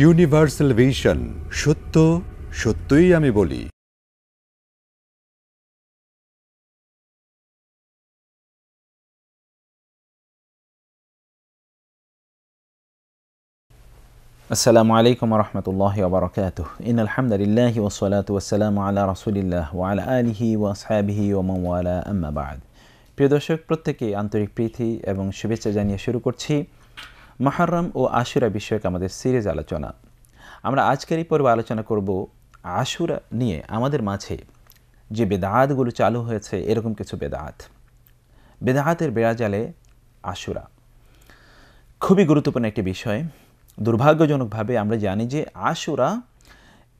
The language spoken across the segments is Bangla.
ইউনিভার্সাল ভিশন সত্য, সত্যই আমি বলি। আসসালামু আলাইকুম রহমতুল্লাহ ওবরাকাত ইন আলহামদুলিল্লাহ ওসলাত ওসালাম আল্লাহ রসুলিল্লাহ ওয়ালা আলিহি ওয়াসহাবিহি ওমওয়ালা আম্মাবাদ প্রিয় দর্শক প্রত্যেকে আন্তরিক প্রীতি এবং শুভেচ্ছা জানিয়ে শুরু করছি। মাহারম ও আশুরা বিষয়ক আমাদের সিরিজ আলোচনা। আমরা আজকের এই পর্বে আলোচনা করব আশুরা নিয়ে আমাদের মাঝে যে বেদাতগুলো চালু হয়েছে, এরকম কিছু বেদাত। বেদাহাতের বেড়াজালে আশুরা। খুবই গুরুত্বপূর্ণ একটি বিষয়। দুর্ভাগ্যজনকভাবে আমরা জানি যে আশুরা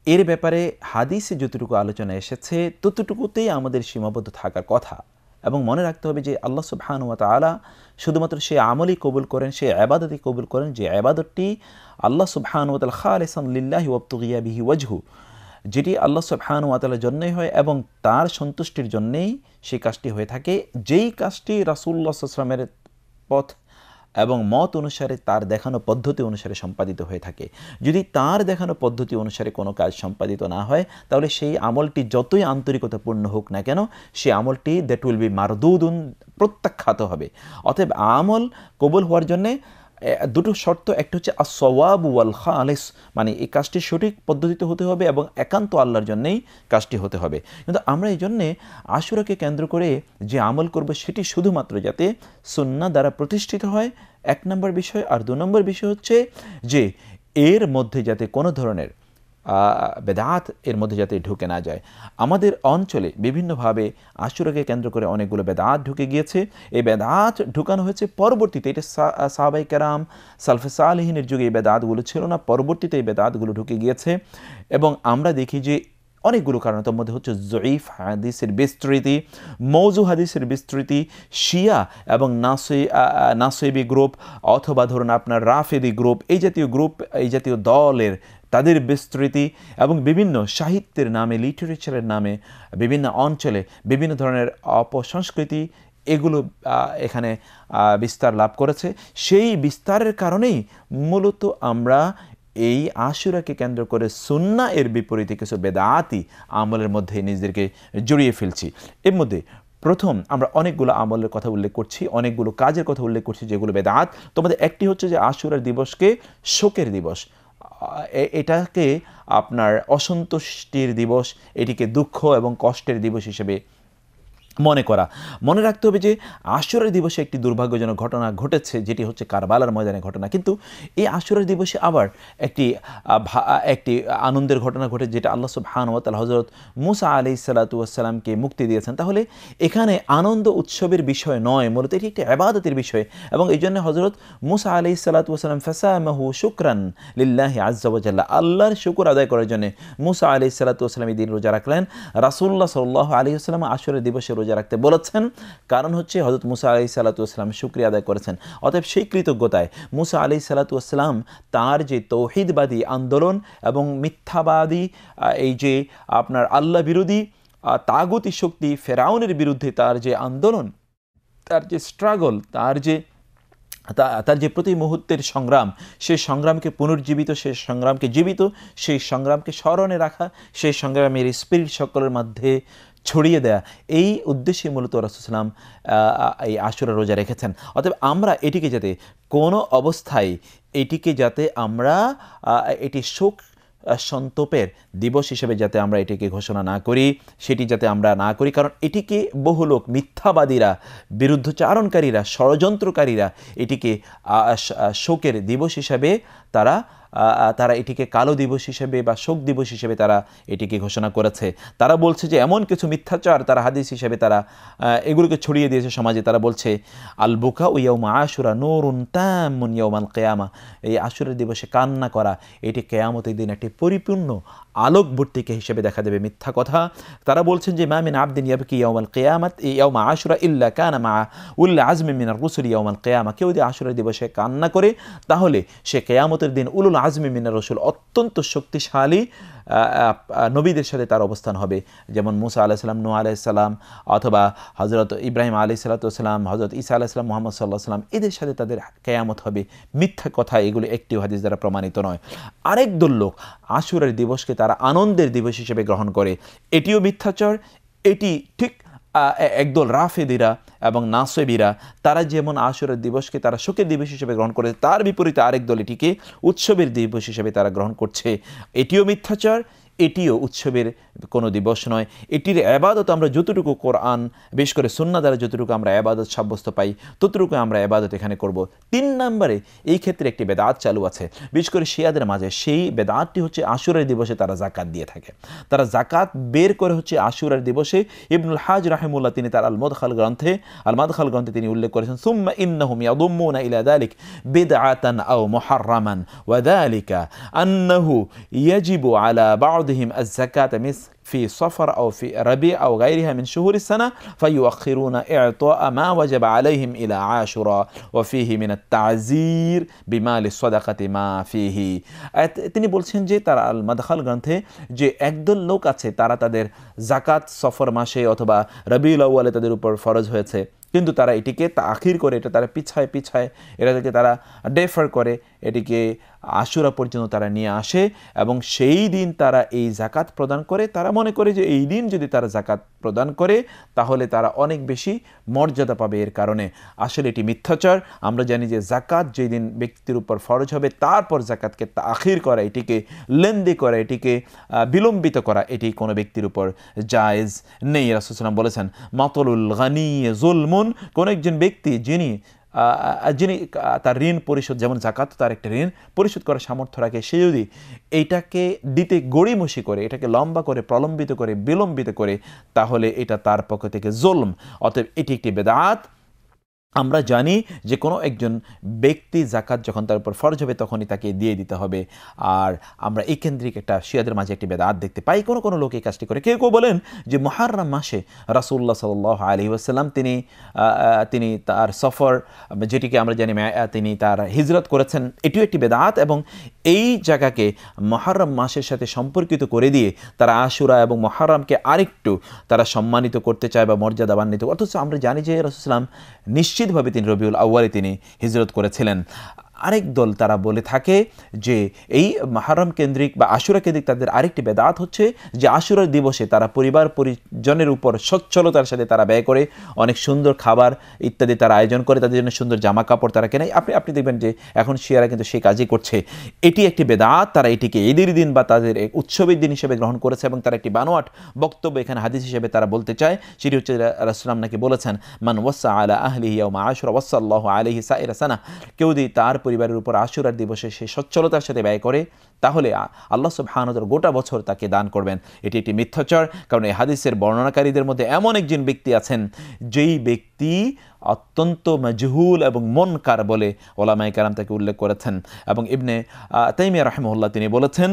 এর ব্যাপারে হাদিসে যতটুকু আলোচনা এসেছে, ততটুকুতেই আমাদের সীমাবদ্ধ থাকার কথা। এবং মনে রাখতে হবে যে আল্লাহ সুবহানুয়া তালা শুধুমাত্র সেই আমলই কবুল করেন সেই আবাদতই কবুল করেন যে আবাদতটি আল্লাহ সুবহানুয়াতাল খালেসান লিল্লাহি ওয়াবতুগিয়া বিহি ওয়াজহু। যেটি আল্লাহ সুবহানুয়াতালার জন্যই হয় এবং তার সন্তুষ্টির জন্যেই সেই কাজটি হয়ে থাকে। যেই কাজটি রাসুল্লাহ আসলামের পথ এবং মত অনুসারে তার দেখানো পদ্ধতি অনুসারে সম্পাদিত হয়ে থাকে। যদি তার দেখানো পদ্ধতি অনুসারে কোনো কাজ সম্পাদিত না হয়, তাহলে সেই আমলটি যতই আন্তরিকতাপূর্ণ হোক না কেন সেই আমলটি দ্যাট উইল বি মারদুদুন প্রত্যাখ্যাত হবে। অতএব আমল কবুল হওয়ার জন্যে দুটো শর্ত, একটা হচ্ছে আসওয়াব ওয়াল খালেস মানে এই কাজটি সঠিক পদ্ধতিতে হতে হবে এবং একান্ত আল্লাহর জন্যেই কাজটি হতে হবে। কিন্তু আমরা এই জন্যে আশুরাকে কেন্দ্র করে যে আমল করব সেটি শুধুমাত্র যাতে সুন্না দ্বারা প্রতিষ্ঠিত হয়, এক নম্বর বিষয়। আর দু নম্বর বিষয় হচ্ছে যে এর মধ্যে যাতে কোনো ধরনের বেদাত এর মধ্যে যাতে ঢুকে না যায়। আমাদের অঞ্চলে বিভিন্নভাবে আশুরাকে কেন্দ্র করে অনেকগুলো বেদাত ঢুকে গিয়েছে। এই বেদাত ঢুকানো হয়েছে পরবর্তীতে। এটা সাহাবাই কেরাম, সালফে সালহিনের যুগে এই বেদাতগুলো ছিল না। পরবর্তীতে এই বেদাতগুলো ঢুকে গিয়েছে এবং আমরা দেখি যে অনেকগুলো কারণ। তার মধ্যে হচ্ছে জয়ীফ হাদিসের বিস্তৃতি মৌজু হাদিসের বিস্তৃতি, শিয়া এবং নাসই নাসইবি গ্রুপ অথবা ধরুন আপনার রাফেদি গ্রুপ। এই জাতীয় গ্রুপ, এই জাতীয় দলের তাদের বিস্তৃতি এবং বিভিন্ন সাহিত্যের নামে, লিটারেচারের নামে, বিভিন্ন অঞ্চলে বিভিন্ন ধরনের অপসংস্কৃতি এগুলো এখানে বিস্তার লাভ করেছে। সেই বিস্তারের কারণেই মূলত আমরা এই আশুরাকে কেন্দ্র করে সুন্না এর বিপরীতে কিছু বেদাতি আমলের মধ্যে নিজেদেরকে জড়িয়ে ফেলছি। এর মধ্যে প্রথম আমরা অনেকগুলো আমলের কথা উল্লেখ করছি, অনেকগুলো কাজের কথা উল্লেখ করছি যেগুলো বেদাত তোমাদের একটি হচ্ছে যে আশুরার দিবসকে শোকের দিবস। এটাকে আপনার অসন্তুষ্টির দিবস এটিকে দুঃখ এবং কষ্টের দিবস হিসেবে মনে করা। মনে রাখতে হবে যে আশুরের দিবসে একটি দুর্ভাগ্যজনক ঘটনা ঘটেছে, যেটি হচ্ছে কারবালার ময়দানে ঘটনা। কিন্তু এই আশুরের দিবসে আবার একটি একটি আনন্দের ঘটনা ঘটে, যেটা আল্লাহ সুবহানুয়াতাল হজরত মুসা আলি সাল্লাতুয়াসাল্লামকে মুক্তি দিয়েছেন। তাহলে এখানে আনন্দ উৎসবের বিষয় নয়, মূলত এটি একটি আবাদতের বিষয়। এবং এই জন্য হজরত মুসা আলি সাল্লাতুয়াসাল্লাম ফেসামাহু শুক্রান লিল্লাহি আজ্জাবাজাল্লাহ আল্লাহর শুকুর আদায় করার জন্য মুসা আলি সাল্লাতুয়াসাল্লাম এই দিন রোজা রাখলেন। রাসুল্লাহ সাল্লাহ আলী আসসালাম আশুরের দিবসে রোজা রাখতে বলেছেন। কারণ হচ্ছে হজরত মুসা আলি সাল্লাতুসলাম শুক্রিয়া আদায় করেছেন। অতএব সেই কৃতজ্ঞতায় মুসা আলি সাল্লাতুসলাম তার যে তৌহিদবাদী আন্দোলন এবং মিথ্যাবাদী এই যে আপনার আল্লাহ বিরোধী তাগতি শক্তি ফেরাউনের বিরুদ্ধে তার যে আন্দোলন, তার যে স্ট্রাগল তার যে তার যে প্রতি মুহূর্তের সংগ্রাম, সেই সংগ্রামকে পুনর্জীবিত, সেই সংগ্রামকে জীবিত, সেই সংগ্রামকে স্মরণে রাখা, সেই সংগ্রামের স্পিরিট সকলের মধ্যে ছড়িয়ে দেয়া। এই উদ্দেশ্যে মূলত রাসুসলাম এই আশুরা রোজা রেখেছেন। অতএব আমরা এটিকে যাতে কোনো অবস্থায় এটিকে যাতে আমরা এটি শোক সন্তোপের দিবস হিসেবে যাতে আমরা এটিকে ঘোষণা না করি, সেটি যাতে আমরা না করি, কারণ এটিকে বহু লোক, মিথ্যাবাদীরা, বিরুদ্ধচারণকারীরা, ষড়যন্ত্রকারীরা এটিকে শোকের দিবস হিসাবে তারা তারা এটিকে কালো দিবস হিসেবে বা শোক দিবস হিসেবে তারা এটিকে ঘোষণা করেছে। তারা বলছে যে, এমন কিছু মিথ্যাচার তারা হাদিস হিসেবে তারা এগুলোকে ছড়িয়ে দিয়েছে সমাজে। তারা বলছে আল বুকা ও ইয়মা আশুরা নোরুন তামুন ইয়মাল কেয়ামা। এই আশুরের দিবসে কান্না করা, এটি কেয়ামতের দিন একটি পরিপূর্ণ আলোকবর্তিকা হিসেবে দেখা দেবে মিথ্যা কথা। তারা বলছেন যে মামিন আবদিন ইয়াবকি ইয়াউমাল কেয়ামত ইয়াউমা আশুরা ইল্লা কানা মা উল্লা আজমি মিনার রুসুল ইয়াউমাল কেয়ামা। কেউ যদি আশুরের দিবসে কান্না করে, তাহলে সে কেয়ামতের কেয়ামতের দিন উলুল আজমি মিনা রসুল, অত্যন্ত শক্তিশালী নবীদের সাথে তার অবস্থান হবে। যেমন মুসা আলাইসাল্লাম নু আলাইসাল্লাম অথবা হজরত ইব্রাহিম আলি সাল্লাতাম হজরত ইসা আলাইসাল্লাম মোহাম্মদ সাল্লাহ সাল্লাম, এদের সাথে তাদের কেয়ামত হবে। মিথ্যা কথা, এগুলো একটিও হাদিস দ্বারা প্রমাণিত নয়। আরেক দল লোক আশুরের দিবসকে তারা আনন্দের দিবস হিসেবে গ্রহণ করে। এটিও মিথ্যাচর, এটি ঠিক একদল রাফেদিরা এবং নাসেবিরা, তারা যেমন আশুরের দিবসকে তারা শোকের দিবস হিসেবে গ্রহণ করেছে তার বিপরীতে আরেক দল এটিকে উৎসবের দিবস হিসেবে তারা গ্রহণ করছে। এটিও মিথ্যাচার এটিও উৎসবের কোনো দিবস নয়। এটির আবাদত আমরা যতটুকু কোরআন, বিশেষ করে সুন্না দ্বারা যতটুকু আমরা আবাদত সাব্যস্ত পাই ততটুকু আমরা আবাদত এখানে করব। তিন নম্বরে এই ক্ষেত্রে একটি বেদাত চালু আছে। বিশেষ করে শিয়াদের মাঝে সেই বেদাতটি হচ্ছে আশুরের দিবসে তারা জাকাত দিয়ে থাকে। তারা জাকাত বের করে হচ্ছে আশুরের দিবসে ইবনুল হাজ রাহিমুল্লাহ তিনি তার আলমদ খাল গ্রন্থে আলমাদ খাল গ্রন্থে তিনি উল্লেখ করেছেন, সুম্মা ইন্নাহুম ইয়াদুম্মুনা ইলা দালিক বিদআতান আও মুহাররামান ওয়া দালিকা আন্নাহু ইয়াজিবু আলা বা'দিহিম আয-যাকাত মিস في صفر أو في ربيع أو غيرها من شهور السنة فيؤخرون إعطاء ما وجب عليهم إلى عاشوراء وفيه من التعزير بمال الصدقة ما فيه তিনি বলছেন যে তারা আল মাদখাল গ্রন্থে যে একদল লোক আছে তারা তাদের জাকাত সফর মাসে অথবা রবিউল আউ্য়ালে তাদের উপর ফরজ হয়েছে কিন্তু তারা এটিকে তাখির করে এটা তারা পিছায় পিছায় এটাকে তারা ডেফার করে এটিকে আশুরা পর্যন্ত তারা নিয়ে আসে এবং সেই দিন তারা এই জাকাত প্রদান করে। তারা মনে করে যে এই দিন যদি তারা জাকাত প্রদান করে, তাহলে তারা অনেক বেশি মর্যাদা পাবে এর কারণে। আসলে এটি মিথ্যাচার। আমরা জানি যে জাকাত যেই দিন ব্যক্তির উপর ফরজ হবে, তারপর জাকাতকে আখির করা, এটিকে লেনদি করা, এটিকে বিলম্বিত করা, এটি কোনো ব্যক্তির উপর জায়েজ নেই। রাসুসালাম বলেছেন, মাতলুল গানি জুলমুন কোন একজন ব্যক্তি যিনি যিনি তার ঋণ পরিশোধ, যেমন জাকাত, তার একটা ঋণ পরিশোধ করার সামর্থ্য রাখে, সে যদি এইটাকে দিতে গড়িমসি করে, এটাকে লম্বা করে, প্রলম্বিত করে, বিলম্বিত করে, তাহলে এটা তার পক্ষ থেকে জোলম। অতএব এটি একটি বেদাত। আমরা জানি যে কোনো একজন ব্যক্তি জাকাত যখন তার উপর ফরজ হবে তখনই তাকে দিয়ে দিতে হবে। আর আমরা এই কেন্দ্রিক একটা শিয়াদের মাঝে একটি বেদাত দেখতে পাই। কোনো কোনো লোক এই কাজটি করে। কেউ কেউ বলেন যে মহারাম মাসে রাসুল্লাহ সাল আলী আসাল্লাম তিনি তিনি তার সফর, যেটিকে আমরা জানি তিনি তার হিজরত করেছেন, এটিও একটি বেদাত এবং এই জায়গাকে মহারম মাসের সাথে সম্পর্কিত করে দিয়ে তারা আশুরা এবং মহারমকে আরেকটু তারা সম্মানিত করতে চায় বা মর্যাদাবান্বিত অথচ আমরা জানি যে রসুলাম নিশ্চিত নিশ্চিতভাবে তিনি রবিউল আউ্বালে তিনি হিজরত করেছিলেন। আরেক দল তারা বলে থাকে যে এই মাহারম কেন্দ্রিক বা আশুরা কেন্দ্রিক তাদের আরেকটি বেদাত হচ্ছে যে আশুরার দিবসে তারা পরিবার পরিজনের উপর সচ্ছলতার সাথে তারা ব্যয় করে, অনেক সুন্দর খাবার ইত্যাদি তারা আয়োজন করে, তাদের জন্য সুন্দর জামা কাপড় তারা কেনে। আপনি আপনি দেখবেন যে এখন শিয়ারা কিন্তু সেই কাজই করছে। এটি একটি বেদাত, তারা এটিকে ঈদের দিন বা তাদের উৎসবের দিন হিসেবে গ্রহণ করেছে এবং তারা একটি বানোয়াট বক্তব্য এখানে হাদিস হিসেবে তারা বলতে চায়। সেটি হচ্ছে রাসলাম নাকি বলেছেন, মান ওয়াসা আলা আহলিহিয়া মা আশুরা ওয়াসাল্লাহ আলহি সাইরাসানা কেউ যদি তার পরিবারের উপর আশুরার দিবসে সে সচ্ছলতার সাথে ব্যয় করে, তাহলে আল্লাহ সুবহানতর গোটা বছর তাকে দান করবেন। এটি একটি মিথ্যাচার, কারণ এই হাদিসের বর্ণনাকারীদের মধ্যে এমন একজন ব্যক্তি আছেন, যেই ব্যক্তি অত্যন্ত মজহুল এবং মনকার বলে ওলামাই কারাম তাকে উল্লেখ করেছেন। এবং ইবনে তাইমিয়া রহমুল্লাহ তিনি বলেছেন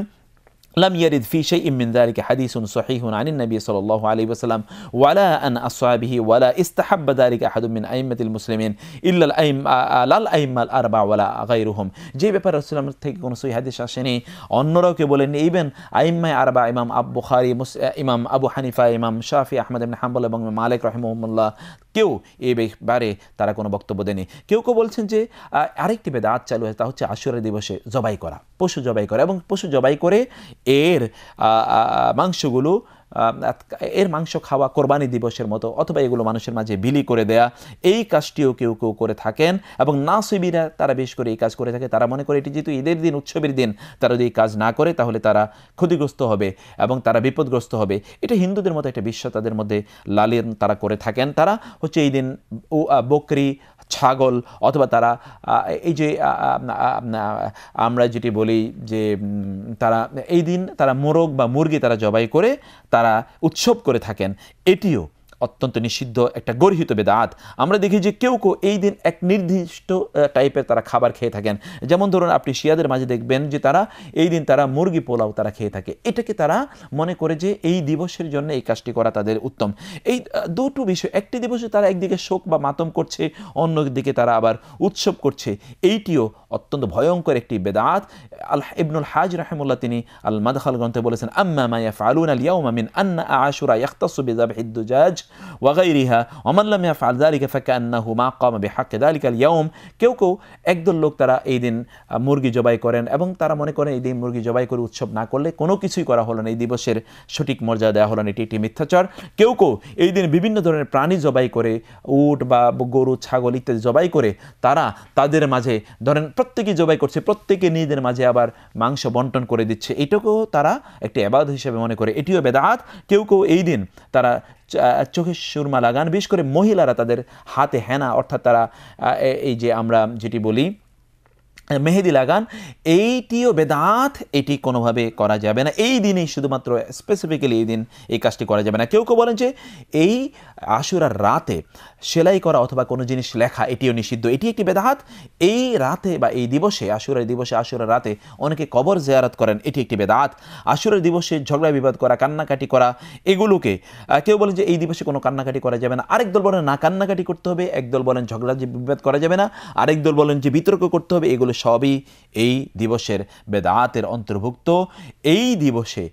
لم يرد في شيء من ذلك حديث صحيح عن النبي صلى الله عليه وسلم ولا عن أصحابه ولا استحب ذلك أحد من أئمة المسلمين إلا الأئمة لا الأئمة الأربع ولا غيرهم যে ব্যাপারে রাসূলুল্লাহ থেকে কোনো সহি হাদিস আসেনি অন্যরাও কে বলেন ইভেন আইম্মায় আরবা ইমাম আবু বুখারী ইমাম আবু হানিফা ইমাম শাফি আহমদ ইবনে হাম্বল এবং মালিক রাহিমাহুল্লাহ কেউ এ ব্যাপারে তারা কোনো বক্তব্য দেয়নি। কেউ কেউ বলছেন যে আরেকটি বেদা আজ চালু হয়েছে, তা হচ্ছে আশুরা দিবসে জবাই করা, পশু জবাই করা এবং পশু জবাই করে এর মাংসগুলো এর মাংস খাওয়া কোরবানি দিবসের মতো অথবা এগুলো মানুষের মাঝে বিলি করে দেয়া, এই কাজটিও কেউ কেউ করে থাকেন এবং নাসিবিরা তারা বেশ করে এই কাজ করে থাকে। তারা মনে করে এটি যেহেতু ঈদের দিন, উৎসবের দিন, তারা যদি এই কাজ না করে তাহলে তারা ক্ষতিগ্রস্ত হবে এবং তারা বিপদগ্রস্ত হবে। এটা হিন্দুদের মতো একটা বিশ্ব তাদের মধ্যে লালিন তারা করে থাকেন। তারা হচ্ছে এই দিন বকরি, ছাগল অথবা তারা এই যে আমরা যেটি বলি যে তারা, এই দিন তারা মোরগ বা মুরগি তারা জবাই করে, তারা উৎসব করে থাকেন। এটিও অত্যন্ত নিষিদ্ধ একটা গর্হিত বেদাত। আমরা দেখি যে কেউ কেউ এই দিন এক নির্দিষ্ট টাইপের তারা খাবার খেয়ে থাকেন। যেমন ধরুন আপনি শিয়াদের মাঝে দেখবেন যে তারা এই দিন তারা মুরগি পোলাও তারা খেয়ে থাকে। এটাকে তারা মনে করে যে এই দিবসের জন্য এই কাজটি করা তাদের উত্তম। এই দুটো বিষয়, একটি দিবসে তারা একদিকে শোক বা মাতম করছে, অন্যদিকে তারা আবার উৎসব করছে। এইটিও অত্যন্ত ভয়ঙ্কর একটি বেদাত। আল্লাহ ইবনুল হাজ রাহেমুল্লাহ তিনি আল মাদখাল গ্রন্থে বলেছেন, আম্মা মায়া ফালুন আলিয়া মিন আন্না আশুরা ইয়াখতাসু বেজাব হিদ্দুজাজ ওয়াগাইরিহা অমাল্লাম ইয়াফআল যালিকা ফাকান্নাহু মা কামা বিহাক্কি যালিকাল ইয়াউম কেউ কেউ একদল লোক তারা এই দিন মুরগি জবাই করেন এবং তারা মনে করেন এই দিন মুরগি জবাই করে উৎসব না করলে কোনো কিছুই করা হলো না। এই দিবসের সঠিক মর্যাদা দেওয়া হলো না। এটি একটি মিথ্যাচার। কেউ কেউ এই দিন বিভিন্ন ধরনের প্রাণী জবাই করে, উট বা গরু, ছাগল ইত্যাদি জবাই করে তারা তাদের মাঝে ধরেন প্রত্যেকে জবাই করছে প্রত্যেকে নিজেদের মাঝে আবার মাংস বন্টন করে দিচ্ছে। এটাকেও তারা একটি অ্যাবাদ হিসেবে মনে করে। এটিও বেদাত। কেউ কেউ এই দিন তারা চোখে সুরমা লাগান। বিশেষ করে মহিলারা তাদের হাতে হেনা, অর্থাৎ তারা এই যে আমরা যেটি বলি মেহেদি লাগান, এইটিও বেদাত, এটি কোনোভাবে করা যাবে না। এই দিনেই শুধুমাত্র স্পেসিফিক্যালি এই দিন এই কাজটি করা যাবে না। কেউ কেউ বলেন যে এই আশুরার রাতে সেলাই করা অথবা কোনো জিনিস লেখা, এটিও নিষিদ্ধ। এটি একটি বেদাত। এই রাতে বা এই দিবসে, আশুরার দিবসে, আশুরার রাতে অনেকে কবর জিয়ারত করেন, এটি একটি বেদাত। আশুরার দিবসে ঝগড়া, বিবাদ করা, কান্নাকাটি করা, এগুলোকে কেউ বলেন যে এই দিবসে কোনো কান্নাকাটি করা যাবে না। আরেক দল বলেন না, কান্নাকাটি করতে হবে। একদল বলেন ঝগড়া বিবাদ করা যাবে না। আরেক দল বলেন যে বিতর্ক করতে হবে, এগুলো সবই এই দিবসের বেদাতের অন্তর্ভুক্ত। এই দিবসে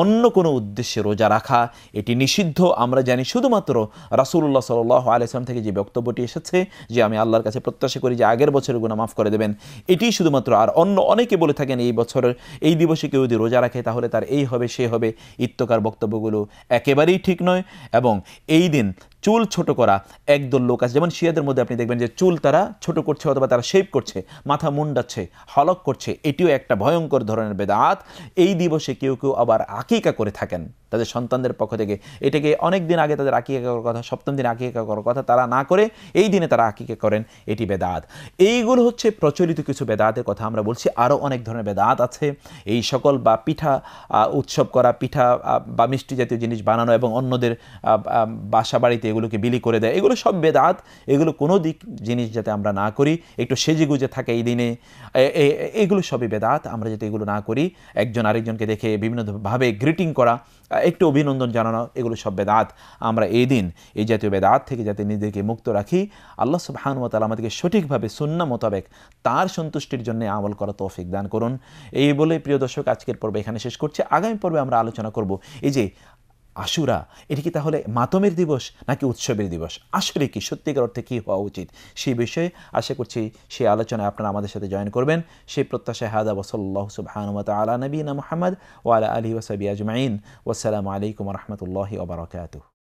অন্য কোনো উদ্দেশ্যে রোজা রাখা, এটি নিষিদ্ধ। আমরা জানি শুধুমাত্র রাসুল্লাহ সাল আলাইসলাম থেকে যে বক্তব্যটি এসেছে, যে আমি আল্লাহর কাছে প্রত্যাশা করি যে আগের বছরের গুণা মাফ করে দেবেন, এটি শুধুমাত্র আর অন্য অনেকে বলে থাকেন এই বছরের এই দিবসে কেউ যদি রোজা রাখে তাহলে তার এই হবে, সে হবে ইত্যকার বক্তব্যগুলো একেবারেই ঠিক নয়। এবং এই দিন চুল ছোট করা একদল লোক আছে। যেমন শিয়াদের মধ্যে আপনি দেখবেন যে চুল তারা ছোট করছে অথবা তারা শেপ করছে, মাথা মুন্ডাচ্ছে, হলক করছে, এটিও একটা ভয়ঙ্কর ধরনের বেদাত। এই দিবসে কেউ কেউ আবার আকিকা করে থাকেন। তাদের সন্তানদের পক্ষ থেকে। এটাকে অনেক দিন আগে তাদের আকিকা করার কথা, সপ্তম দিন আকিকা করার কথা তারা না করে এই দিনে তারা আকিকা করেন, এটি বেদাত। এইগুলো হচ্ছে প্রচলিত কিছু বেদাতের কথা, আমরা বলছি আরও অনেক ধরনের বেদাত আছে। এই সকল বা পিঠা উৎসব করা, পিঠা বা মিষ্টি জাতীয় জিনিস বানানো এবং অন্যদের বাসা বাড়িতে এগুলোকে বিলি করে দেয়, এগুলো সব বেদাত। এগুলো কোনো দিক, জিনিস যাতে আমরা না করি, একটু সেজে গুজে থাকে এই দিনে। এগুলো সবই বেদাত, আমরা যাতে এগুলো না করি, একজন আরেকজনকে দেখে বিভিন্নভাবে গ্রিটিং করা একটু অভিনন্দন জানানো, এগুলো সব বেদাত। আমরা এই দিন এই জাতীয় বেদাত থেকে যাতে নিজেদেরকে মুক্ত রাখি, আল্লাহ সুবাহানুমতাল আমাদেরকে সঠিকভাবে সুন্না মোতাবেক তার সন্তুষ্টির জন্য আমল করা তৌফিক দান করুন। এই বলে প্রিয় দর্শক, আজকের পর্বে এখানে শেষ করছে। আগামী পর্বে আমরা আলোচনা করব এই যে আশুরা, এটি কি তাহলে মাতমের দিবস নাকি উৎসবের দিবস? আসলে কি, সত্যিকার অর্থে কী হওয়া উচিত? সেই বিষয়ে আশা করছি সেই আলোচনায় আপনারা আমাদের সাথে জয়েন করবেন। সেই প্রত্যাশায় হাদা ওসল্লাহ সুবাহানুমত আলা নবীনা মোহাম্মদ ওয়ালা আলী ওসাবি আজমাইন। ওসালামু আলাইকুম রহমতুল্লাহি ওবরাকাতুহ